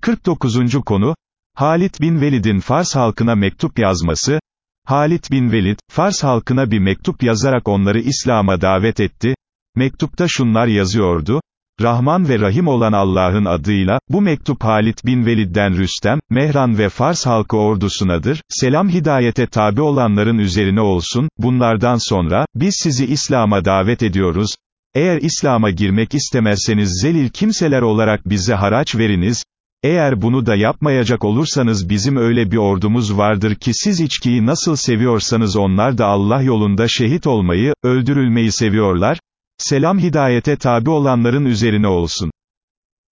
49. konu, Halit bin Velid'in Fars halkına mektup yazması, Halit bin Velid, Fars halkına bir mektup yazarak onları İslam'a davet etti, mektupta şunlar yazıyordu, Rahman ve Rahim olan Allah'ın adıyla, bu mektup Halit bin Velid'den Rüstem, Mehran ve Fars halkı ordusunadır, selam hidayete tabi olanların üzerine olsun, bunlardan sonra, biz sizi İslam'a davet ediyoruz, eğer İslam'a girmek istemezseniz zelil kimseler olarak bize haraç veriniz, eğer bunu da yapmayacak olursanız bizim öyle bir ordumuz vardır ki siz içkiyi nasıl seviyorsanız onlar da Allah yolunda şehit olmayı, öldürülmeyi seviyorlar, selam hidayete tabi olanların üzerine olsun.